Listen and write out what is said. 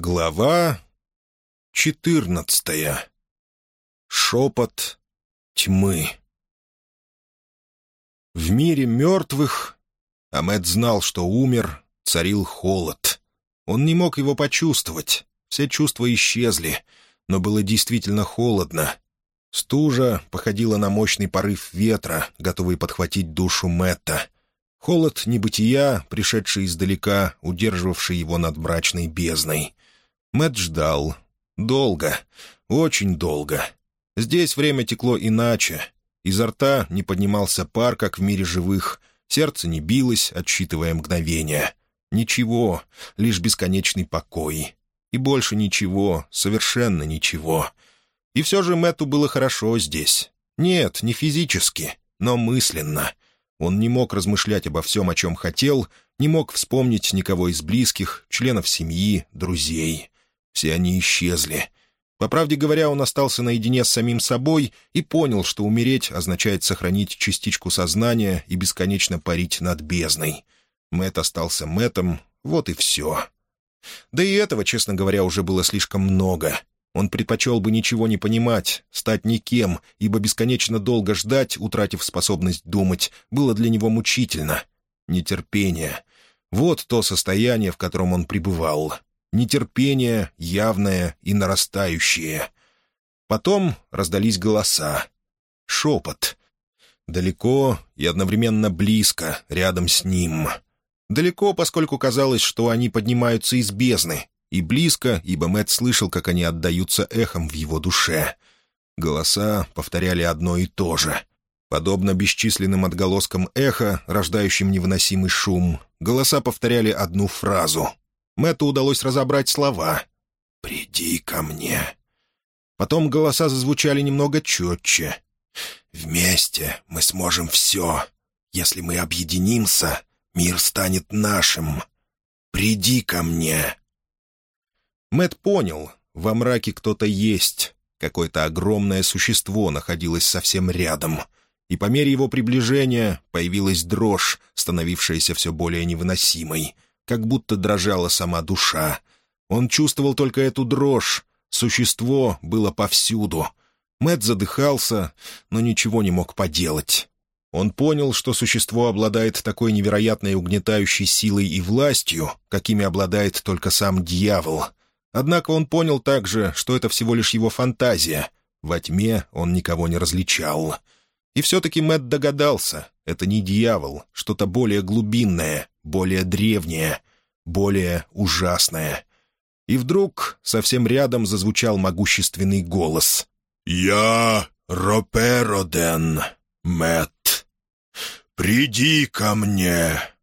Глава четырнадцатая. Шепот тьмы. В мире мертвых Амед знал, что умер, царил холод. Он не мог его почувствовать, все чувства исчезли, но было действительно холодно. Стужа походила на мощный порыв ветра, готовый подхватить душу Мэтта. Холод небытия, пришедший издалека, удерживавший его над брачной бездной. Мэт ждал. Долго. Очень долго. Здесь время текло иначе. Изо рта не поднимался пар, как в мире живых. Сердце не билось, отсчитывая мгновения. Ничего, лишь бесконечный покой. И больше ничего, совершенно ничего. И все же Мэтту было хорошо здесь. Нет, не физически, но мысленно. Он не мог размышлять обо всем, о чем хотел, не мог вспомнить никого из близких, членов семьи, друзей. Все они исчезли. По правде говоря, он остался наедине с самим собой и понял, что умереть означает сохранить частичку сознания и бесконечно парить над бездной. Мэт остался Мэтом, вот и все. Да и этого, честно говоря, уже было слишком много. Он предпочел бы ничего не понимать, стать никем, ибо бесконечно долго ждать, утратив способность думать, было для него мучительно. Нетерпение. Вот то состояние, в котором он пребывал нетерпение явное и нарастающее. Потом раздались голоса. Шепот. Далеко и одновременно близко, рядом с ним. Далеко, поскольку казалось, что они поднимаются из бездны, и близко, ибо Мэтт слышал, как они отдаются эхом в его душе. Голоса повторяли одно и то же. Подобно бесчисленным отголоскам эха, рождающим невыносимый шум, голоса повторяли одну фразу Мэтту удалось разобрать слова. «Приди ко мне». Потом голоса зазвучали немного четче. «Вместе мы сможем все. Если мы объединимся, мир станет нашим. Приди ко мне». Мэт понял, во мраке кто-то есть. Какое-то огромное существо находилось совсем рядом. И по мере его приближения появилась дрожь, становившаяся все более невыносимой — как будто дрожала сама душа. Он чувствовал только эту дрожь. Существо было повсюду. Мэт задыхался, но ничего не мог поделать. Он понял, что существо обладает такой невероятной угнетающей силой и властью, какими обладает только сам дьявол. Однако он понял также, что это всего лишь его фантазия. Во тьме он никого не различал. И все-таки Мэт догадался, это не дьявол, что-то более глубинное, более древнее, более ужасное. И вдруг совсем рядом зазвучал могущественный голос. «Я Ропероден, Мэт. Приди ко мне!»